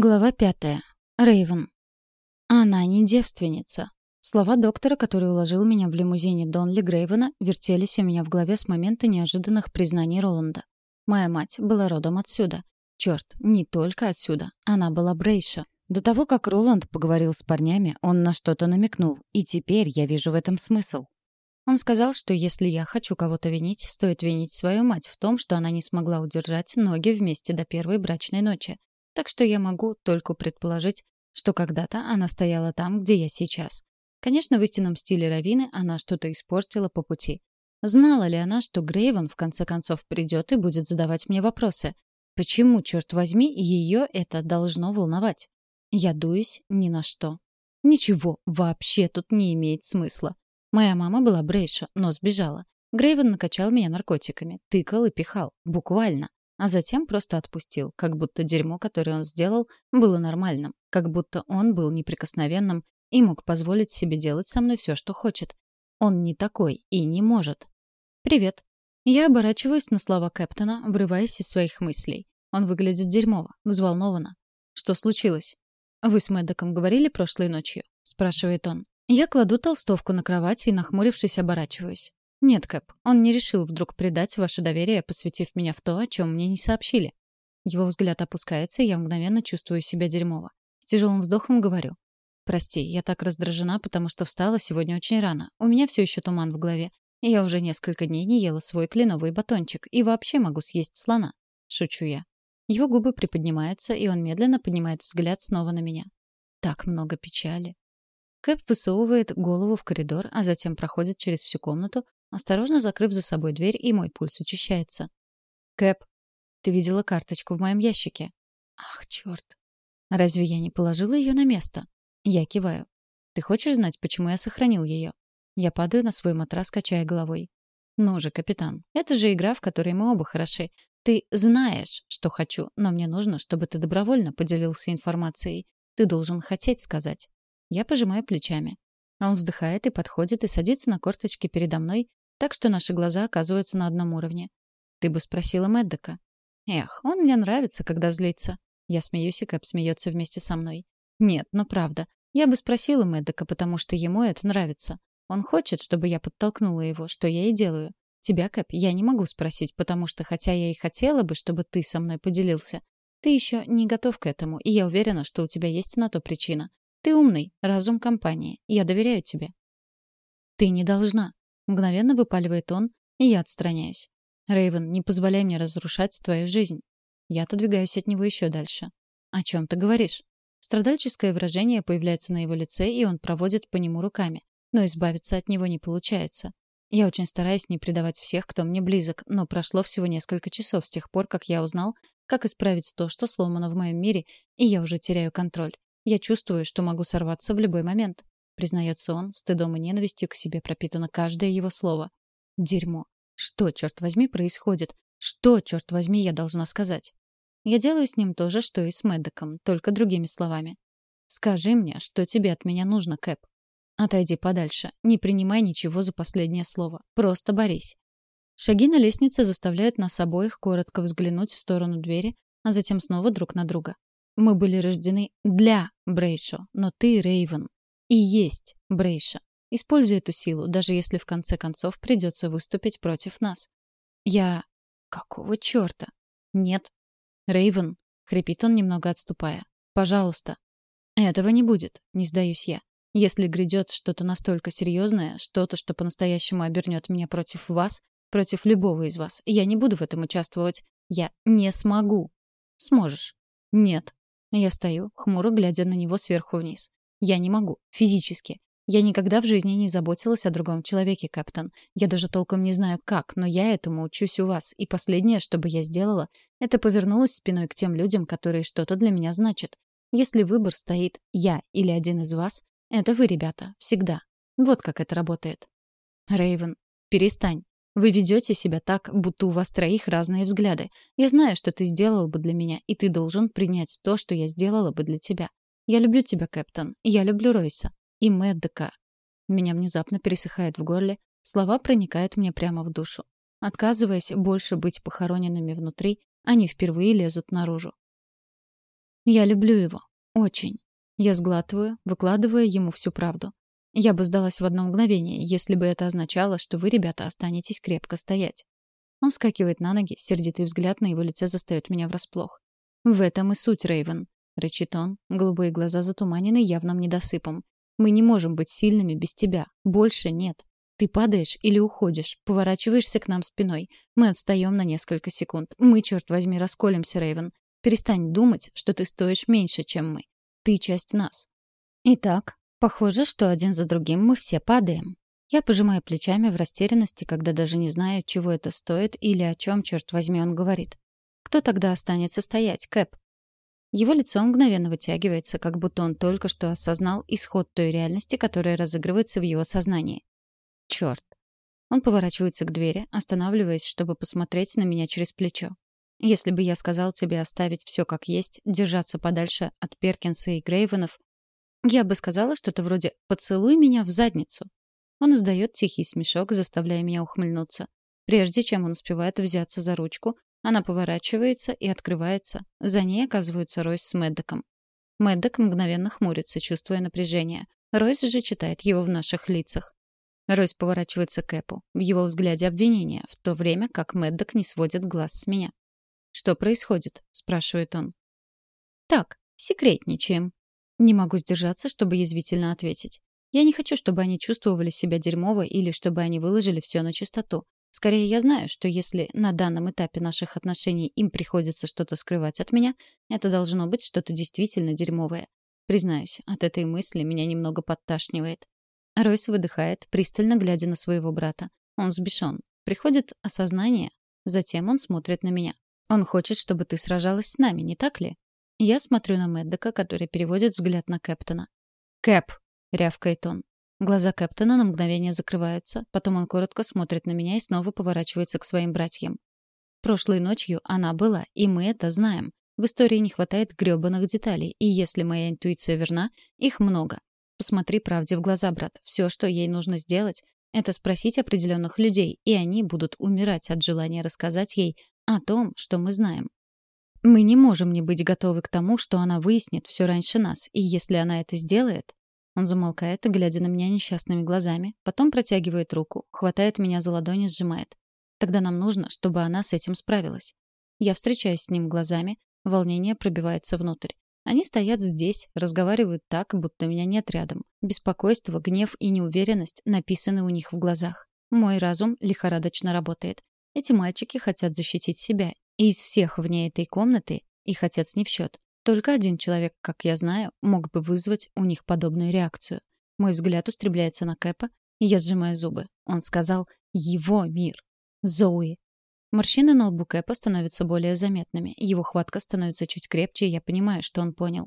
Глава пятая. Рейвен. Она не девственница. Слова доктора, который уложил меня в лимузине Донли Грейвена, вертелись у меня в голове с момента неожиданных признаний Роланда. Моя мать была родом отсюда. Черт, не только отсюда. Она была Брейша. До того, как Роланд поговорил с парнями, он на что-то намекнул, и теперь я вижу в этом смысл. Он сказал, что если я хочу кого-то винить, стоит винить свою мать в том, что она не смогла удержать ноги вместе до первой брачной ночи, так что я могу только предположить, что когда-то она стояла там, где я сейчас. Конечно, в истинном стиле Равины она что-то испортила по пути. Знала ли она, что Грейвен в конце концов придет и будет задавать мне вопросы? Почему, черт возьми, ее это должно волновать? Я дуюсь ни на что. Ничего вообще тут не имеет смысла. Моя мама была Брейша, но сбежала. Грейвен накачал меня наркотиками, тыкал и пихал. Буквально а затем просто отпустил, как будто дерьмо, которое он сделал, было нормальным, как будто он был неприкосновенным и мог позволить себе делать со мной все, что хочет. Он не такой и не может. «Привет». Я оборачиваюсь на слова Кэптона, врываясь из своих мыслей. Он выглядит дерьмово, взволнованно. «Что случилось?» «Вы с Мэддоком говорили прошлой ночью?» — спрашивает он. Я кладу толстовку на кровать и, нахмурившись, оборачиваюсь. «Нет, Кэп, он не решил вдруг предать ваше доверие, посвятив меня в то, о чем мне не сообщили». Его взгляд опускается, и я мгновенно чувствую себя дерьмово. С тяжелым вздохом говорю. «Прости, я так раздражена, потому что встала сегодня очень рано. У меня все еще туман в голове. И я уже несколько дней не ела свой кленовый батончик и вообще могу съесть слона». Шучу я. Его губы приподнимаются, и он медленно поднимает взгляд снова на меня. Так много печали. Кэп высовывает голову в коридор, а затем проходит через всю комнату, осторожно закрыв за собой дверь, и мой пульс учащается. «Кэп, ты видела карточку в моем ящике?» «Ах, черт! Разве я не положила ее на место?» Я киваю. «Ты хочешь знать, почему я сохранил ее?» Я падаю на свой матрас, качая головой. «Ну же, капитан, это же игра, в которой мы оба хороши. Ты знаешь, что хочу, но мне нужно, чтобы ты добровольно поделился информацией. Ты должен хотеть сказать». Я пожимаю плечами. Он вздыхает и подходит и садится на корточки передо мной, так что наши глаза оказываются на одном уровне. Ты бы спросила Мэддека. Эх, он мне нравится, когда злится. Я смеюсь, и Кэп смеется вместе со мной. Нет, но правда. Я бы спросила Мэддека, потому что ему это нравится. Он хочет, чтобы я подтолкнула его, что я и делаю. Тебя, Кэп, я не могу спросить, потому что, хотя я и хотела бы, чтобы ты со мной поделился, ты еще не готов к этому, и я уверена, что у тебя есть на то причина. Ты умный, разум компании. Я доверяю тебе. Ты не должна. Мгновенно выпаливает он, и я отстраняюсь. Рейвен, не позволяй мне разрушать твою жизнь. Я отодвигаюсь от него еще дальше. О чем ты говоришь? Страдальческое выражение появляется на его лице, и он проводит по нему руками. Но избавиться от него не получается. Я очень стараюсь не предавать всех, кто мне близок, но прошло всего несколько часов с тех пор, как я узнал, как исправить то, что сломано в моем мире, и я уже теряю контроль. Я чувствую, что могу сорваться в любой момент. Признается он, стыдом и ненавистью к себе пропитано каждое его слово. Дерьмо. Что, черт возьми, происходит? Что, черт возьми, я должна сказать? Я делаю с ним то же, что и с Мэддоком, только другими словами. Скажи мне, что тебе от меня нужно, Кэп. Отойди подальше. Не принимай ничего за последнее слово. Просто борись. Шаги на лестнице заставляют нас обоих коротко взглянуть в сторону двери, а затем снова друг на друга. Мы были рождены для Брейшо, но ты, Рейвен, и есть Брейша. Используй эту силу, даже если в конце концов придется выступить против нас. Я... Какого черта? Нет. Рейвен, хрипит он, немного отступая. Пожалуйста. Этого не будет, не сдаюсь я. Если грядет что-то настолько серьезное, что-то, что по-настоящему обернет меня против вас, против любого из вас, я не буду в этом участвовать. Я не смогу. Сможешь. Нет. Я стою, хмуро глядя на него сверху вниз. Я не могу. Физически. Я никогда в жизни не заботилась о другом человеке, капитан. Я даже толком не знаю как, но я этому учусь у вас. И последнее, что бы я сделала, это повернулась спиной к тем людям, которые что-то для меня значат. Если выбор стоит я или один из вас, это вы, ребята, всегда. Вот как это работает. Рейвен, перестань. Вы ведете себя так, будто у вас троих разные взгляды. Я знаю, что ты сделал бы для меня, и ты должен принять то, что я сделала бы для тебя. Я люблю тебя, Кэптон. Я люблю Ройса. И Мэддека. Меня внезапно пересыхает в горле. Слова проникают мне прямо в душу. Отказываясь больше быть похороненными внутри, они впервые лезут наружу. Я люблю его. Очень. Я сглатываю, выкладывая ему всю правду. Я бы сдалась в одно мгновение, если бы это означало, что вы, ребята, останетесь крепко стоять. Он вскакивает на ноги, сердитый взгляд на его лице застаёт меня врасплох. «В этом и суть, Рейвен», — рычит он, голубые глаза затуманены явным недосыпом. «Мы не можем быть сильными без тебя. Больше нет. Ты падаешь или уходишь, поворачиваешься к нам спиной. Мы отстаём на несколько секунд. Мы, чёрт возьми, расколемся, Рейвен. Перестань думать, что ты стоишь меньше, чем мы. Ты часть нас. Итак, Похоже, что один за другим мы все падаем. Я пожимаю плечами в растерянности, когда даже не знаю, чего это стоит или о чем, черт возьми, он говорит. Кто тогда останется стоять, Кэп? Его лицо мгновенно вытягивается, как будто он только что осознал исход той реальности, которая разыгрывается в его сознании. Черт. Он поворачивается к двери, останавливаясь, чтобы посмотреть на меня через плечо. Если бы я сказал тебе оставить все как есть, держаться подальше от Перкинса и Грейвенов, я бы сказала что-то вроде «поцелуй меня в задницу». Он издает тихий смешок, заставляя меня ухмыльнуться. Прежде чем он успевает взяться за ручку, она поворачивается и открывается. За ней оказываются Ройс с Мэддоком. Мэддок мгновенно хмурится, чувствуя напряжение. Ройс же читает его в наших лицах. Ройс поворачивается к Эпу. В его взгляде обвинение, в то время как Мэддок не сводит глаз с меня. «Что происходит?» — спрашивает он. «Так, секретничаем», не могу сдержаться, чтобы язвительно ответить. Я не хочу, чтобы они чувствовали себя дерьмово или чтобы они выложили все на чистоту. Скорее, я знаю, что если на данном этапе наших отношений им приходится что-то скрывать от меня, это должно быть что-то действительно дерьмовое. Признаюсь, от этой мысли меня немного подташнивает. Ройс выдыхает, пристально глядя на своего брата. Он взбешен. Приходит осознание. Затем он смотрит на меня. Он хочет, чтобы ты сражалась с нами, не так ли? Я смотрю на Мэддока, который переводит взгляд на Кэптона. «Кэп!» — рявкает он. Глаза Кэптона на мгновение закрываются, потом он коротко смотрит на меня и снова поворачивается к своим братьям. Прошлой ночью она была, и мы это знаем. В истории не хватает грёбаных деталей, и если моя интуиция верна, их много. Посмотри правде в глаза, брат. Все, что ей нужно сделать, это спросить определенных людей, и они будут умирать от желания рассказать ей о том, что мы знаем. Мы не можем не быть готовы к тому, что она выяснит все раньше нас, и если она это сделает... Он замолкает, глядя на меня несчастными глазами, потом протягивает руку, хватает меня за ладони сжимает. Тогда нам нужно, чтобы она с этим справилась. Я встречаюсь с ним глазами, волнение пробивается внутрь. Они стоят здесь, разговаривают так, будто меня нет рядом. Беспокойство, гнев и неуверенность написаны у них в глазах. Мой разум лихорадочно работает. Эти мальчики хотят защитить себя, и из всех вне этой комнаты их отец не в счет. Только один человек, как я знаю, мог бы вызвать у них подобную реакцию. Мой взгляд устремляется на Кэпа, и я сжимаю зубы. Он сказал «Его мир». Зоуи. Морщины на лбу Кэпа становятся более заметными. Его хватка становится чуть крепче, и я понимаю, что он понял.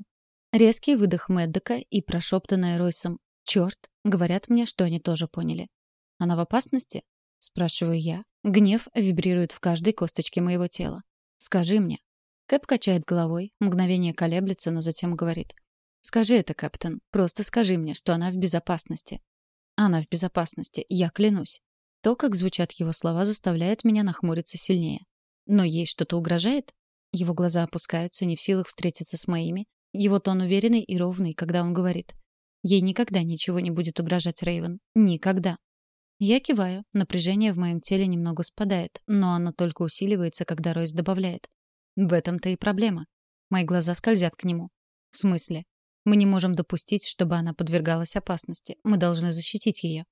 Резкий выдох Мэддека и прошептанное Ройсом «Чёрт!» говорят мне, что они тоже поняли. «Она в опасности?» — спрашиваю я. Гнев вибрирует в каждой косточке моего тела. «Скажи мне». Кэп качает головой, мгновение колеблется, но затем говорит. «Скажи это, капитан. Просто скажи мне, что она в безопасности». «Она в безопасности, я клянусь». То, как звучат его слова, заставляет меня нахмуриться сильнее. «Но ей что-то угрожает?» Его глаза опускаются, не в силах встретиться с моими. Его тон уверенный и ровный, когда он говорит. «Ей никогда ничего не будет угрожать, Рейвен. Никогда». Я киваю, напряжение в моем теле немного спадает, но оно только усиливается, когда Ройс добавляет. В этом-то и проблема. Мои глаза скользят к нему. В смысле? Мы не можем допустить, чтобы она подвергалась опасности. Мы должны защитить ее.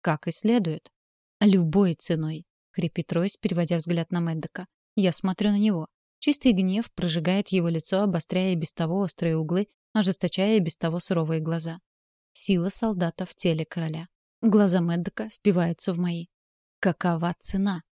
Как и следует. Любой ценой, хрипит Ройс, переводя взгляд на Мэддока. Я смотрю на него. Чистый гнев прожигает его лицо, обостряя без того острые углы, ожесточая без того суровые глаза. Сила солдата в теле короля. Глаза Мэддока впиваются в мои. Какова цена?